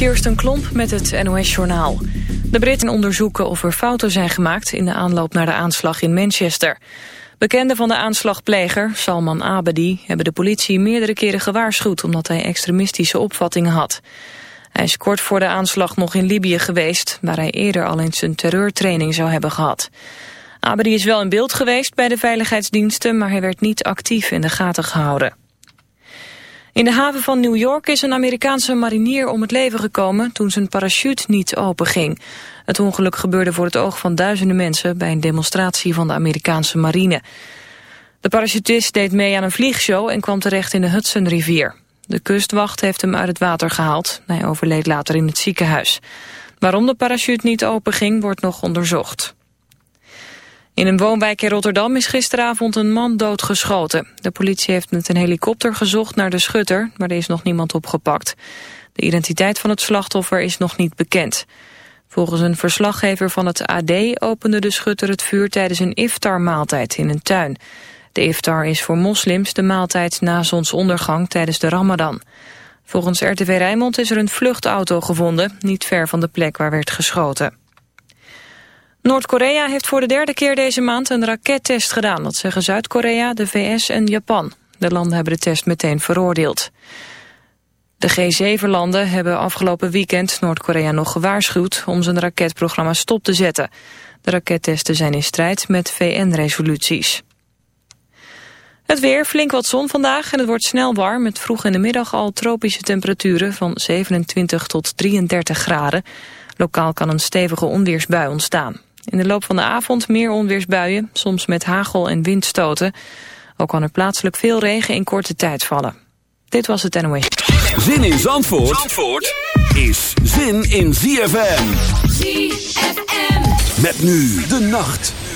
Kirsten Klomp met het NOS-journaal. De Britten onderzoeken of er fouten zijn gemaakt in de aanloop naar de aanslag in Manchester. Bekenden van de aanslagpleger, Salman Abedi, hebben de politie meerdere keren gewaarschuwd omdat hij extremistische opvattingen had. Hij is kort voor de aanslag nog in Libië geweest, waar hij eerder al eens een terreurtraining zou hebben gehad. Abedi is wel in beeld geweest bij de veiligheidsdiensten, maar hij werd niet actief in de gaten gehouden. In de haven van New York is een Amerikaanse marinier om het leven gekomen toen zijn parachute niet openging. Het ongeluk gebeurde voor het oog van duizenden mensen bij een demonstratie van de Amerikaanse marine. De parachutist deed mee aan een vliegshow en kwam terecht in de Hudsonrivier. De kustwacht heeft hem uit het water gehaald. Hij overleed later in het ziekenhuis. Waarom de parachute niet openging wordt nog onderzocht. In een woonwijk in Rotterdam is gisteravond een man doodgeschoten. De politie heeft met een helikopter gezocht naar de schutter, maar er is nog niemand opgepakt. De identiteit van het slachtoffer is nog niet bekend. Volgens een verslaggever van het AD opende de schutter het vuur tijdens een iftar-maaltijd in een tuin. De iftar is voor moslims de maaltijd na zonsondergang tijdens de ramadan. Volgens RTV Rijnmond is er een vluchtauto gevonden, niet ver van de plek waar werd geschoten. Noord-Korea heeft voor de derde keer deze maand een rakettest gedaan. Dat zeggen Zuid-Korea, de VS en Japan. De landen hebben de test meteen veroordeeld. De G7-landen hebben afgelopen weekend Noord-Korea nog gewaarschuwd... om zijn raketprogramma stop te zetten. De rakettesten zijn in strijd met VN-resoluties. Het weer, flink wat zon vandaag en het wordt snel warm... met vroeg in de middag al tropische temperaturen van 27 tot 33 graden. Lokaal kan een stevige onweersbui ontstaan. In de loop van de avond meer onweersbuien, soms met hagel en windstoten. Ook kan er plaatselijk veel regen in korte tijd vallen. Dit was het NOS. Zin in Zandvoort, Zandvoort is zin in ZFM. ZFM. Met nu de nacht.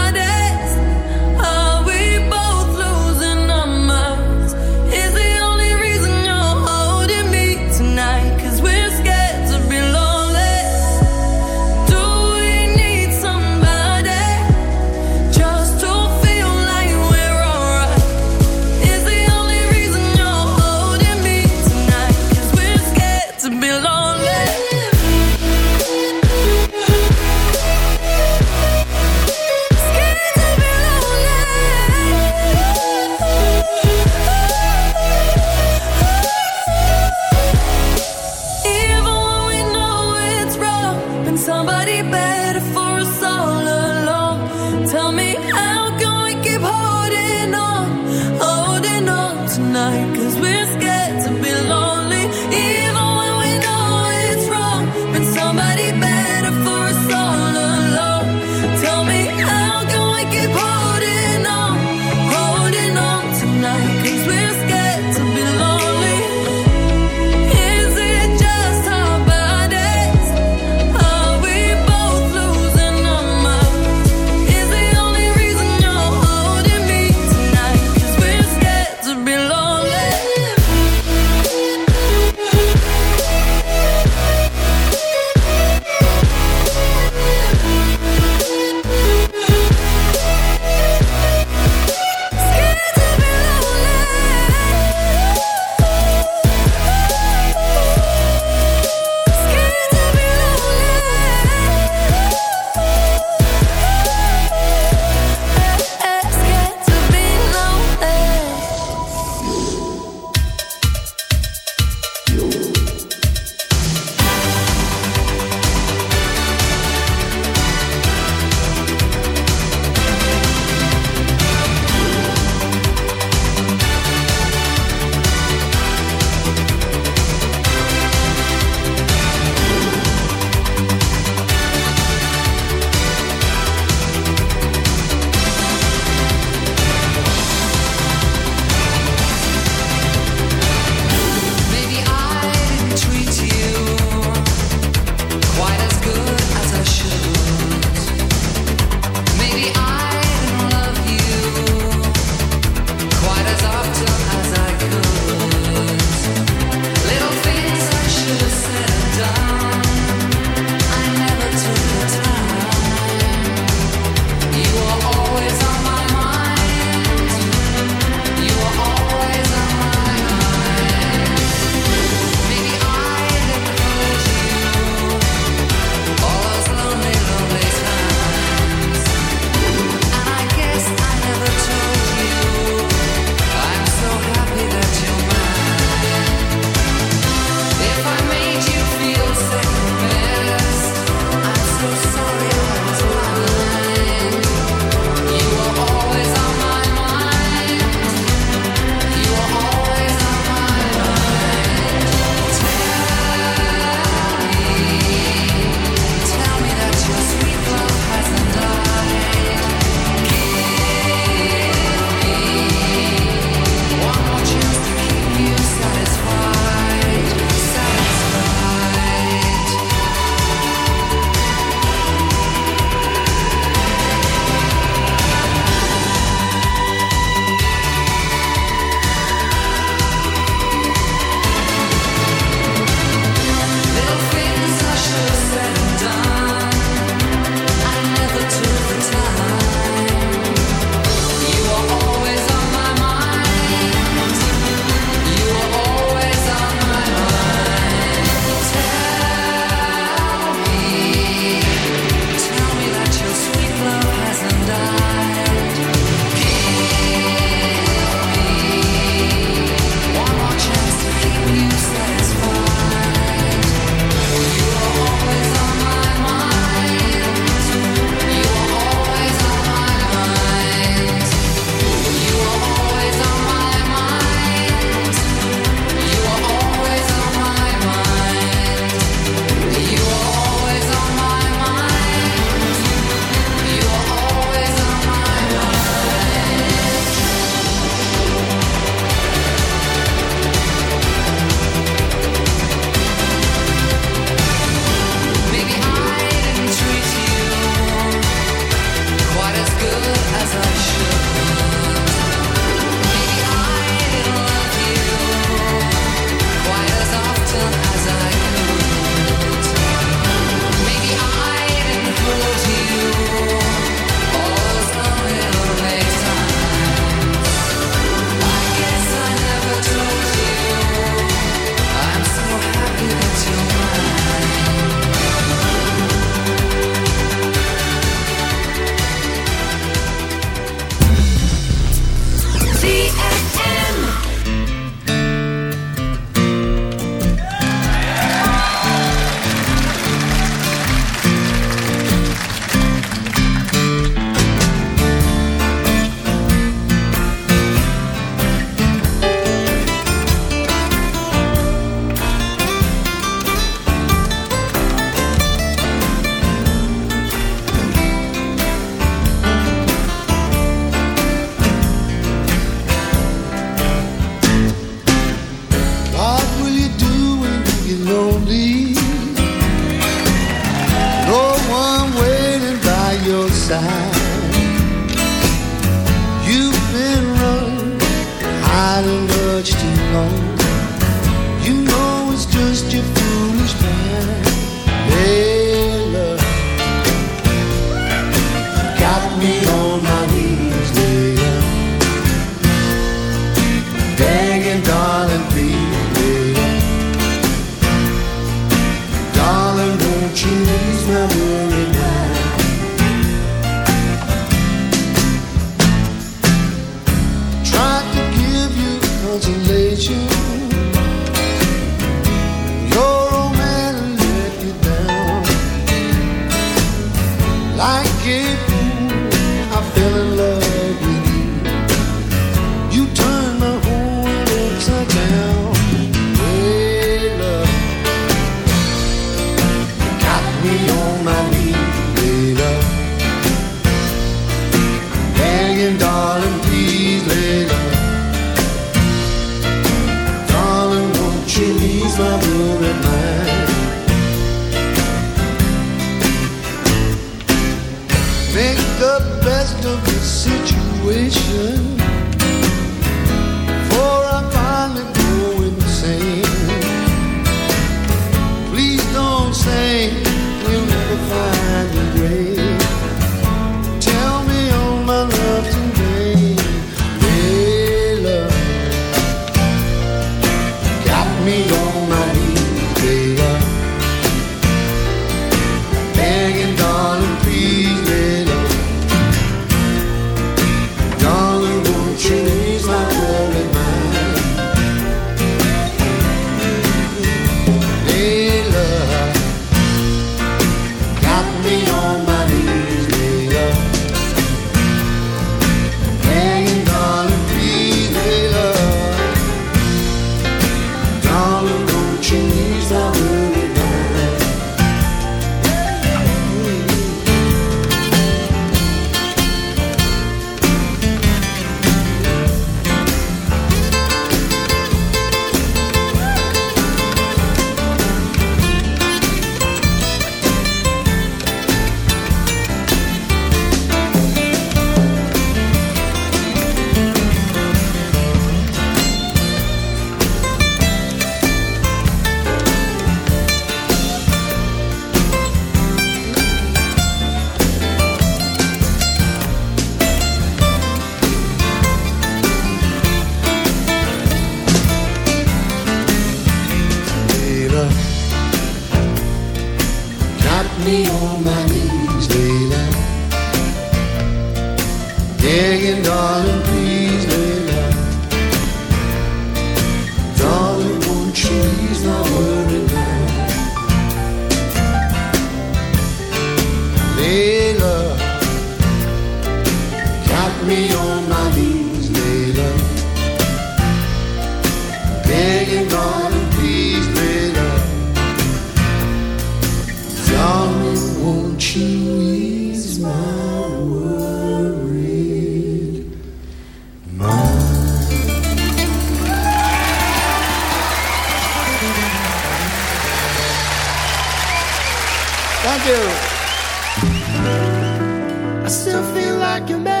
Still feel like a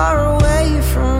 far away from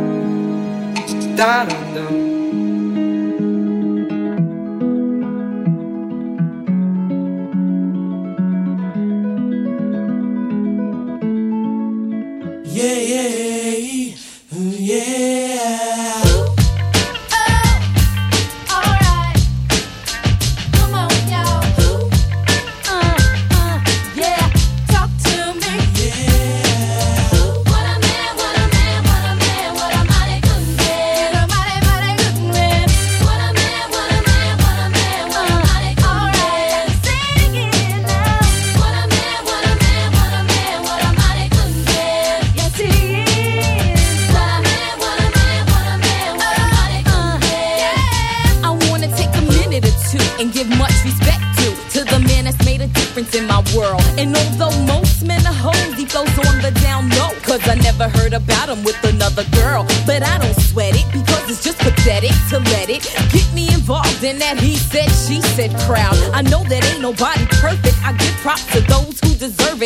Da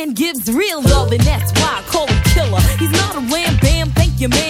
man gives real love, and that's why I call him killer. He's not a ram bam, thank you, ma'am.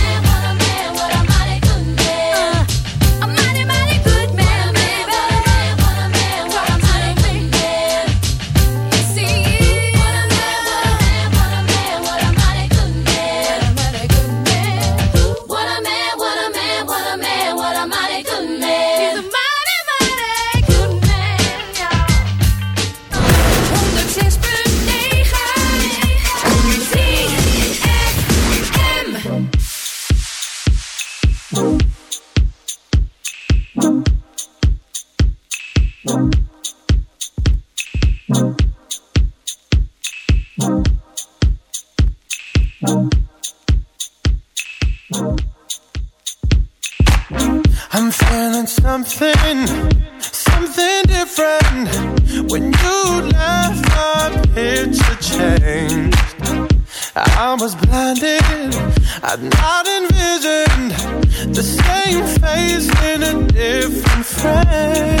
Different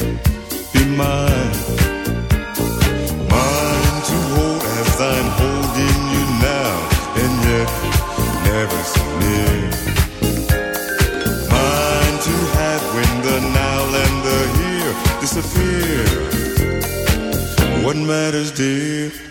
mine. Mine to hold as I'm holding you now, and yet never so near. Mine to have when the now and the here disappear. What matters, dear?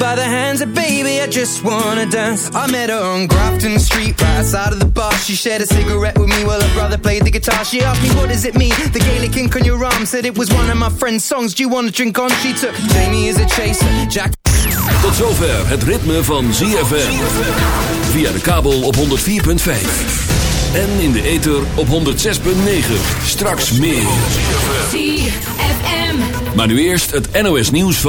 by the hands and baby, I just wanna dance. I met her on Grafton Street, right side of the bar. She shared a cigarette with me while her brother played the guitar. She asked me, what does it mean? The Gaelic ink on your arm said it was one of my friend's songs. Do you wanna drink on? She took Jamie as a chaser, Jack... Tot zover het ritme van ZFM. Via de kabel op 104.5. En in de ether op 106.9. Straks meer. Maar nu eerst het NOS nieuws van...